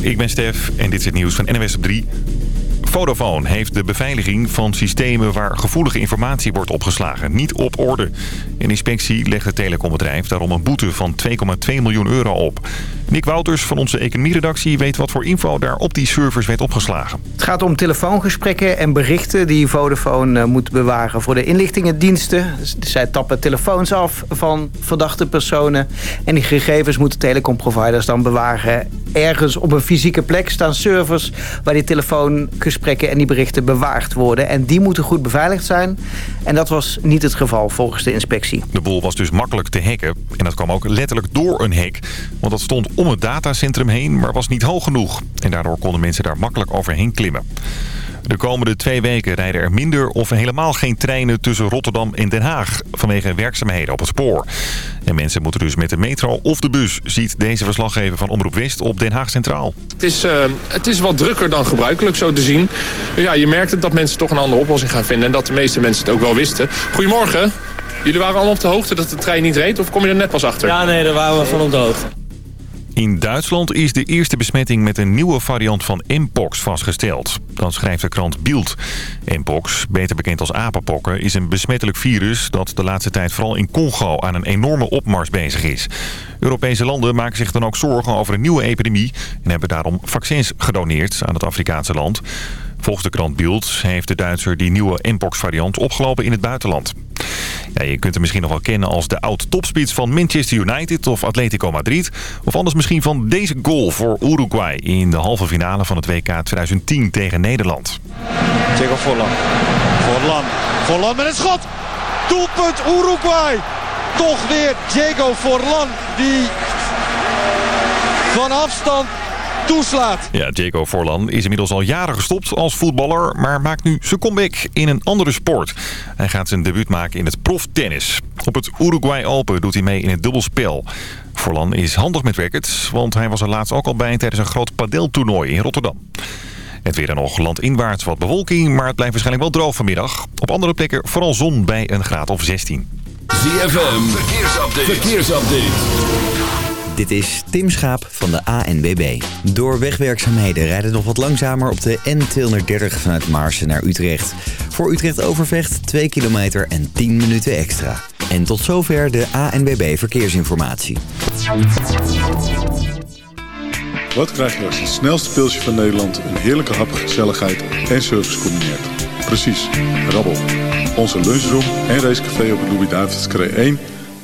Ik ben Stef en dit is het nieuws van NWS op 3. Vodafone heeft de beveiliging van systemen waar gevoelige informatie wordt opgeslagen niet op orde. Een inspectie legt het telecombedrijf daarom een boete van 2,2 miljoen euro op. Nick Wouters van onze economieredactie weet wat voor info daar op die servers werd opgeslagen. Het gaat om telefoongesprekken en berichten die Vodafone eh, moet bewaren voor de inlichtingendiensten. Dus zij tappen telefoons af van verdachte personen. En die gegevens moeten telecomproviders dan bewaren. Ergens op een fysieke plek staan servers waar die telefoongesprekken en die berichten bewaard worden. En die moeten goed beveiligd zijn. En dat was niet het geval volgens de inspectie. De boel was dus makkelijk te hacken. En dat kwam ook letterlijk door een hack. Want dat stond om het datacentrum heen, maar was niet hoog genoeg. En daardoor konden mensen daar makkelijk overheen klimmen. De komende twee weken rijden er minder of helemaal geen treinen tussen Rotterdam en Den Haag... vanwege werkzaamheden op het spoor. En mensen moeten dus met de metro of de bus... ziet deze verslaggever van Omroep West op Den Haag Centraal. Het is, uh, het is wat drukker dan gebruikelijk zo te zien. Ja, je merkt het dat mensen toch een andere oplossing gaan vinden... en dat de meeste mensen het ook wel wisten. Goedemorgen. Jullie waren allemaal op de hoogte dat de trein niet reed... of kom je er net pas achter? Ja, nee, daar waren we van op de hoogte. In Duitsland is de eerste besmetting met een nieuwe variant van Mpox vastgesteld. Dan schrijft de krant Bild. Mpox, beter bekend als apenpokken, is een besmettelijk virus... dat de laatste tijd vooral in Congo aan een enorme opmars bezig is. Europese landen maken zich dan ook zorgen over een nieuwe epidemie... en hebben daarom vaccins gedoneerd aan het Afrikaanse land. Volgens de krant Bild heeft de Duitser die nieuwe Mpox-variant opgelopen in het buitenland. Ja, je kunt hem misschien nog wel kennen als de oud-topspits van Manchester United of Atletico Madrid. Of anders misschien van deze goal voor Uruguay in de halve finale van het WK 2010 tegen Nederland. Diego Forlan. Forlan. Forlan met een schot. Doelpunt Uruguay. Toch weer Diego Forlan die van afstand toeslaat. Ja, Diego Forlan is inmiddels al jaren gestopt als voetballer... maar maakt nu zijn comeback in een andere sport. Hij gaat zijn debuut maken in het proftennis. Op het Uruguay Open doet hij mee in het dubbelspel. Forlan is handig met rackets, want hij was er laatst ook al bij... tijdens een groot padeltoernooi in Rotterdam. Het weer dan nog landinwaarts wat bewolking, maar het blijft waarschijnlijk wel droog vanmiddag. Op andere plekken vooral zon bij een graad of 16. ZFM, verkeersupdate. verkeersupdate. Dit is Tim Schaap van de ANWB. Door wegwerkzaamheden rijden nog wat langzamer op de N230 vanuit Maarsen naar Utrecht. Voor Utrecht Overvecht 2 kilometer en 10 minuten extra. En tot zover de ANWB Verkeersinformatie. Wat krijg je als het snelste pilsje van Nederland... een heerlijke hap, gezelligheid en service combineert? Precies, rabbel. Onze lunchroom en racecafé op het Louis-David's 1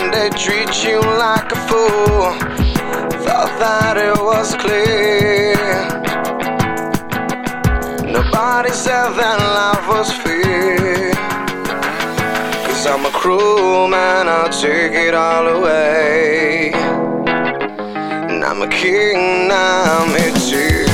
And they treat you like a fool. Thought that it was clear. Nobody said that life was fair. Cause I'm a cruel man, I'll take it all away. And I'm a king, now I'm here to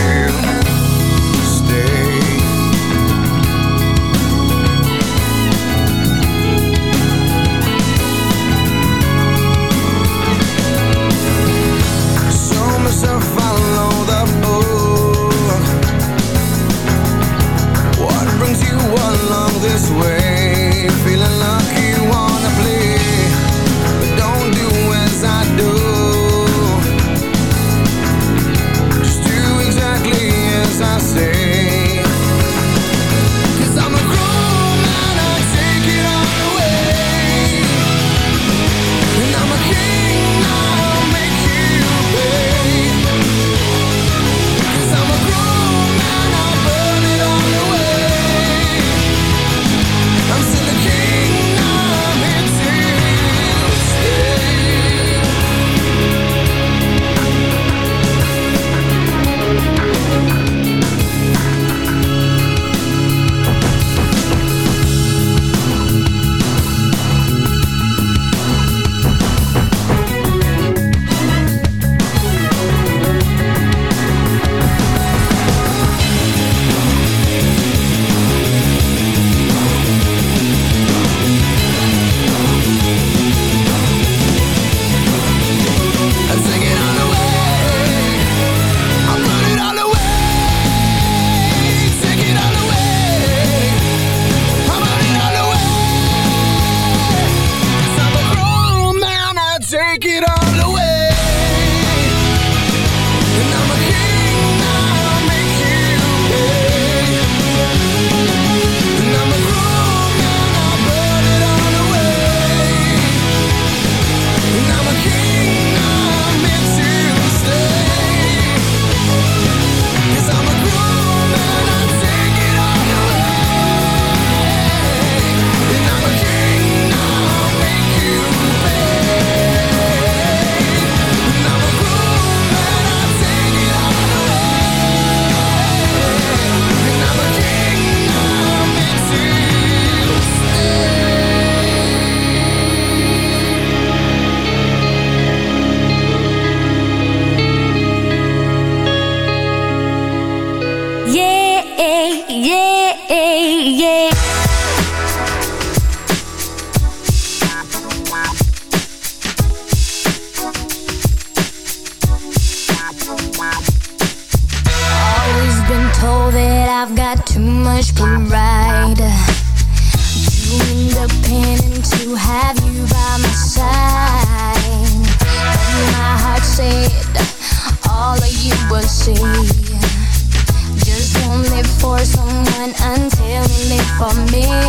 for me.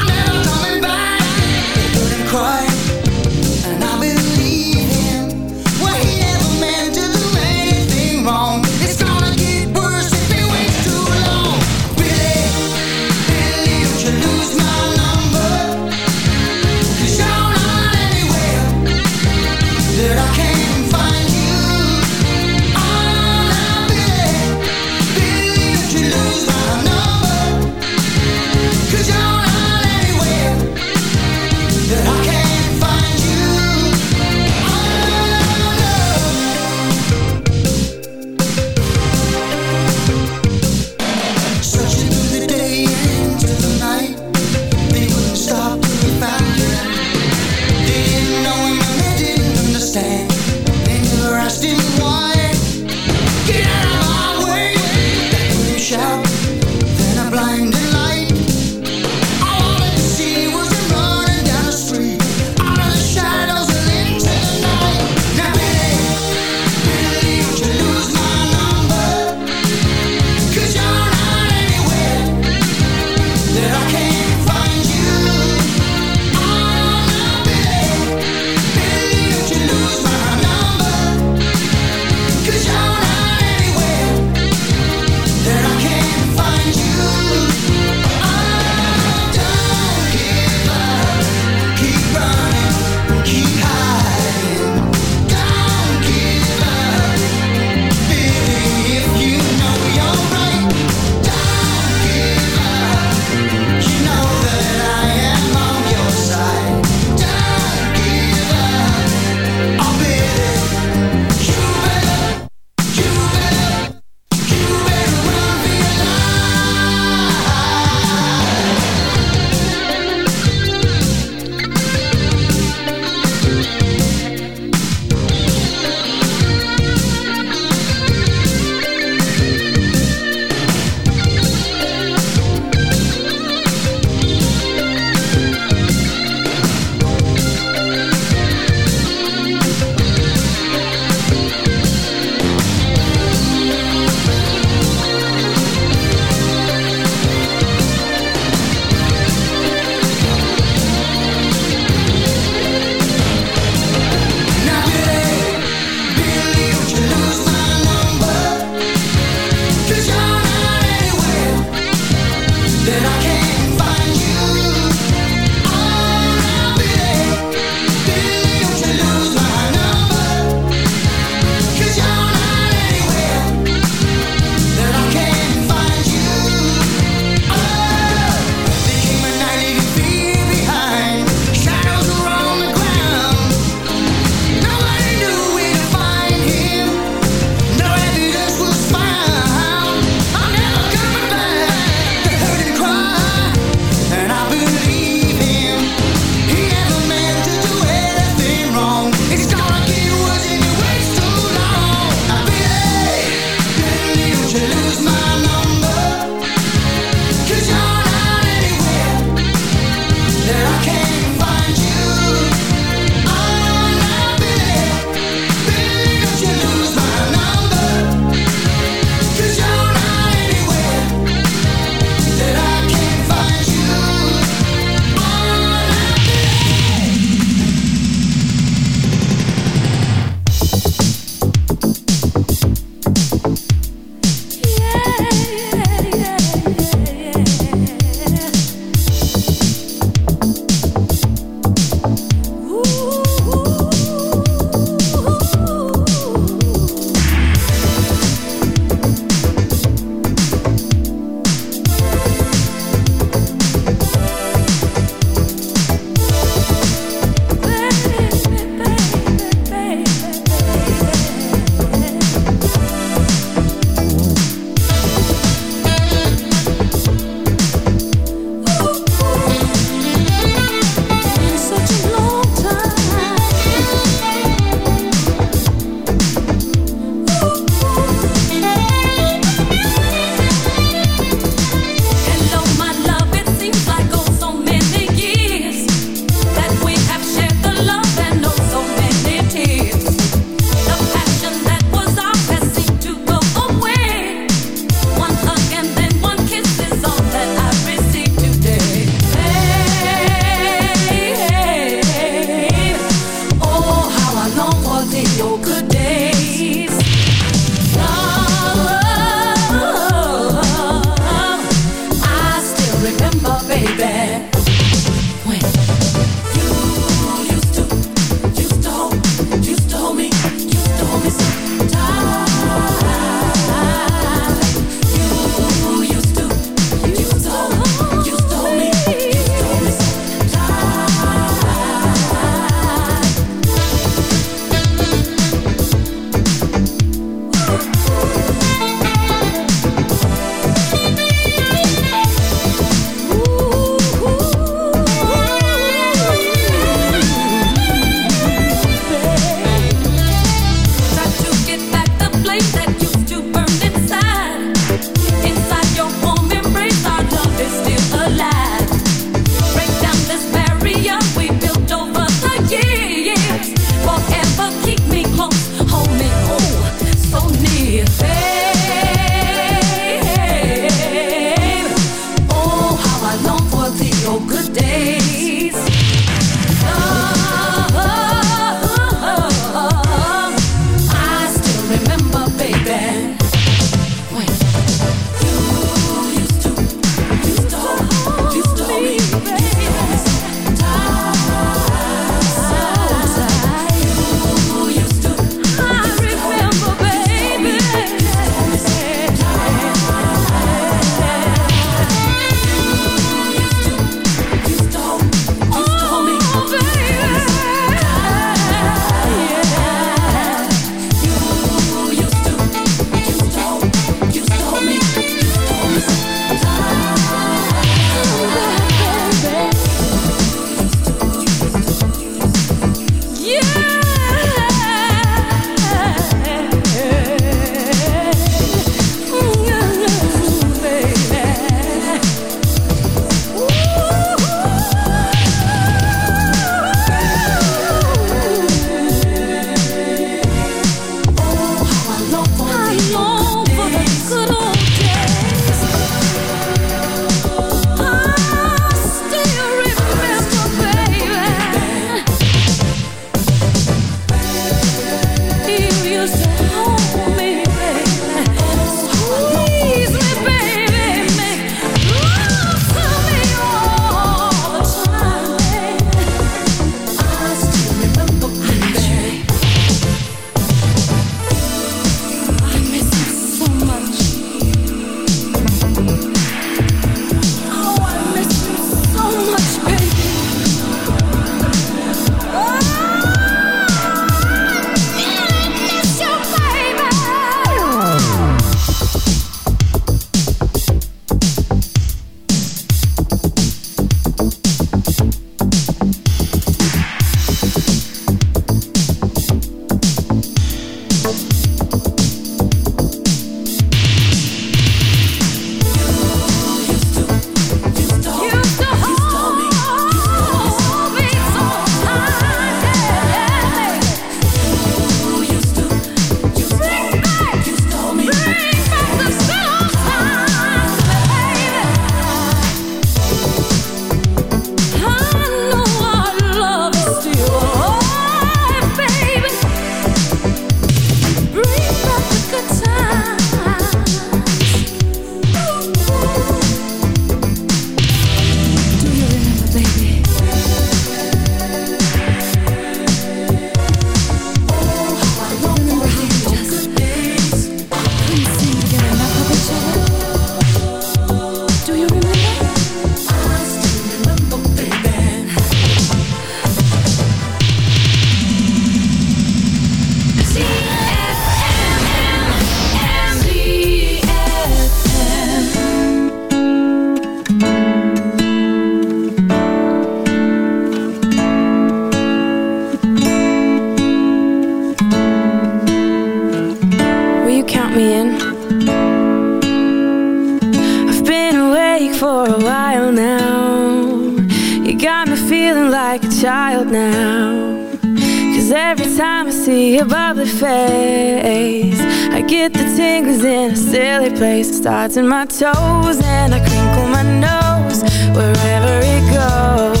get the tingles in a silly place. Starts in my toes and I crinkle my nose Wherever it goes.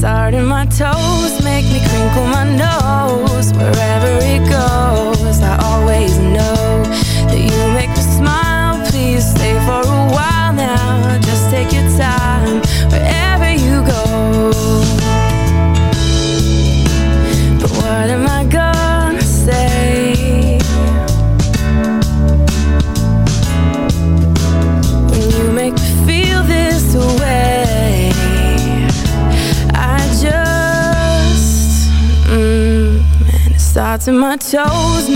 starting my toes make me crinkle my nose. to my toes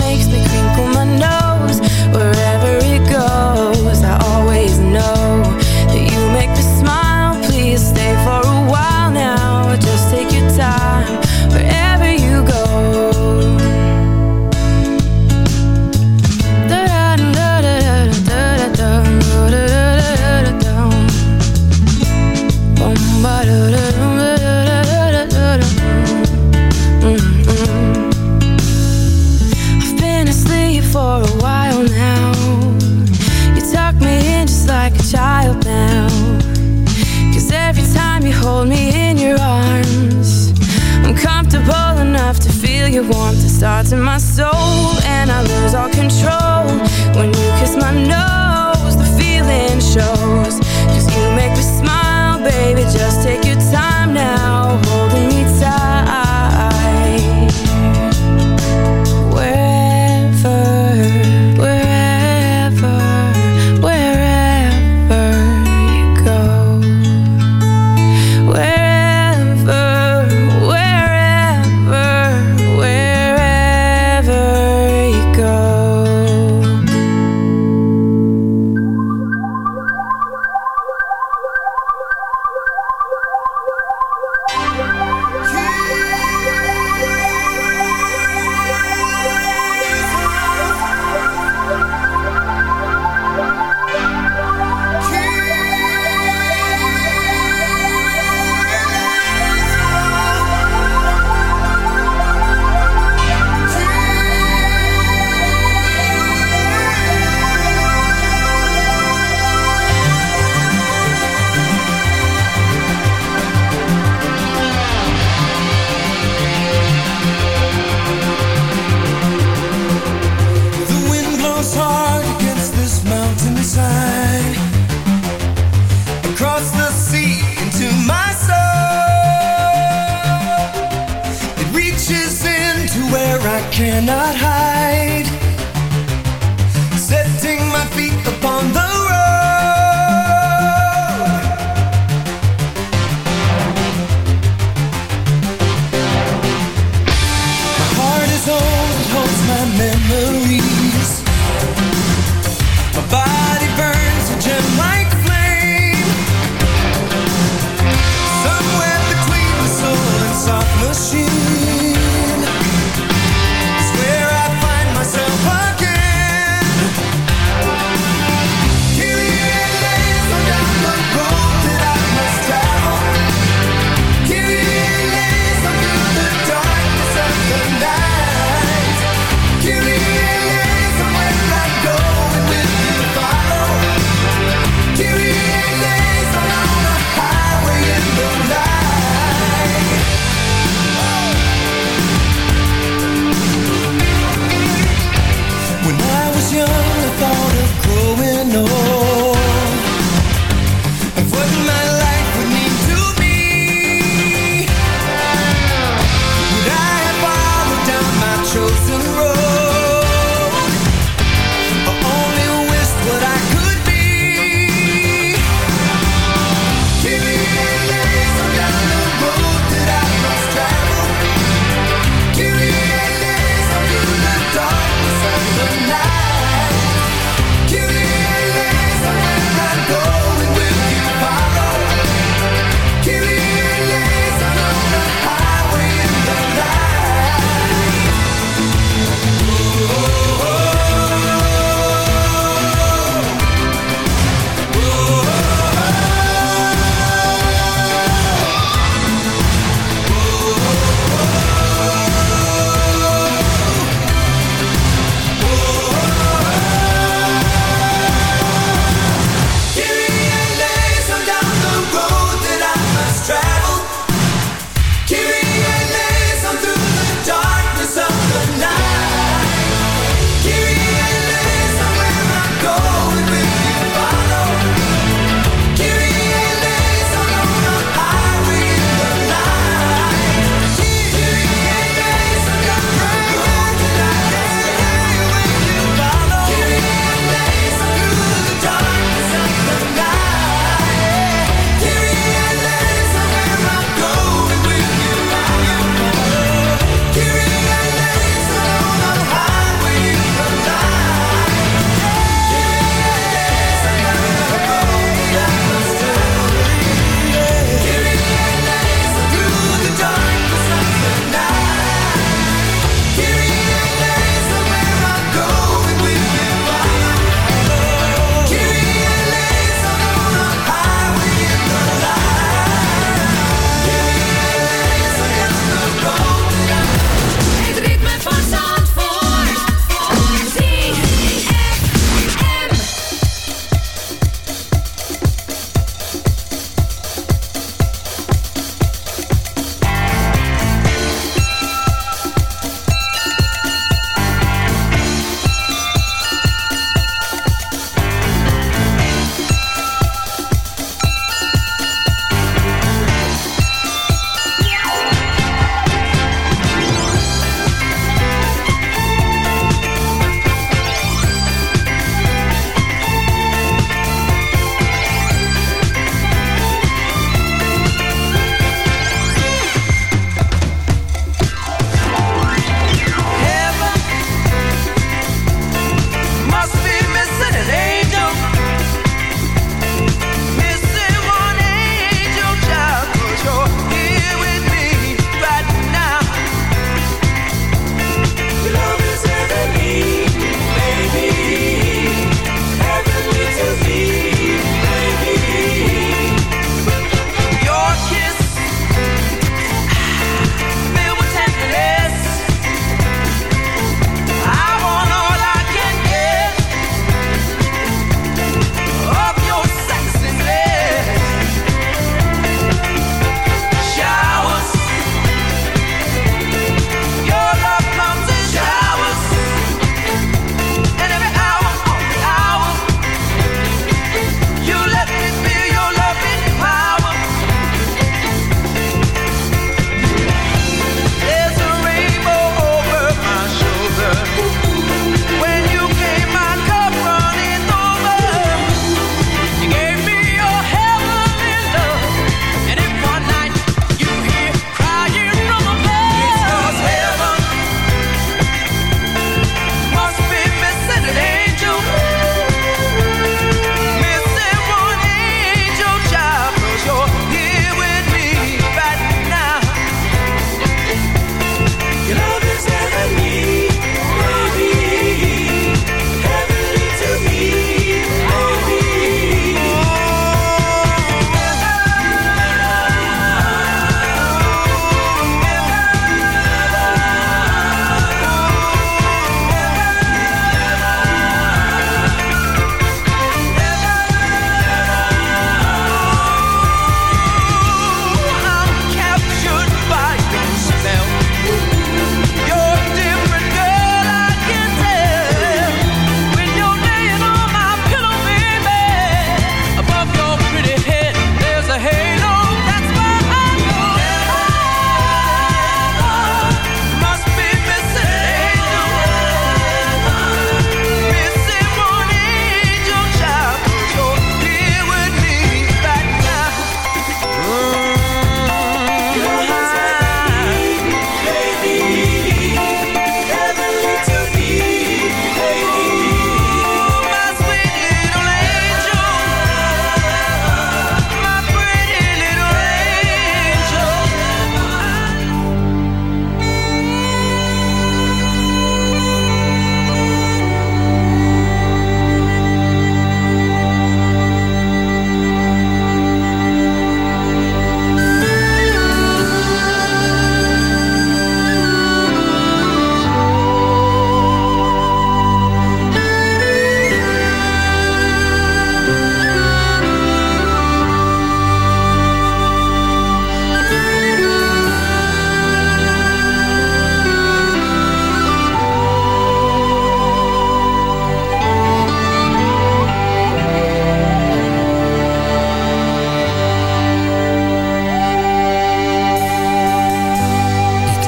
cannot hide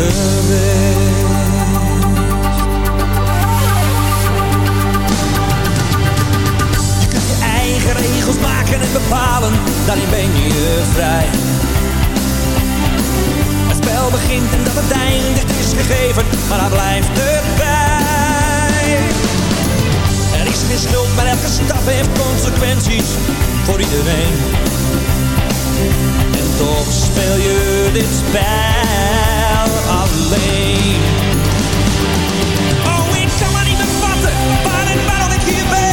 Je kunt je eigen regels maken en bepalen, daarin ben je vrij. Het spel begint en dat het eindigt is gegeven, maar daar blijft erbij. Er is geen schuld, maar elke stap heeft consequenties voor iedereen. Toch speel je dit spel alleen. Oh, ik kan maar niet bevatten waar en waarom ik hier ben.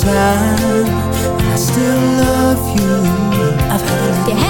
Time, I still love you. I've had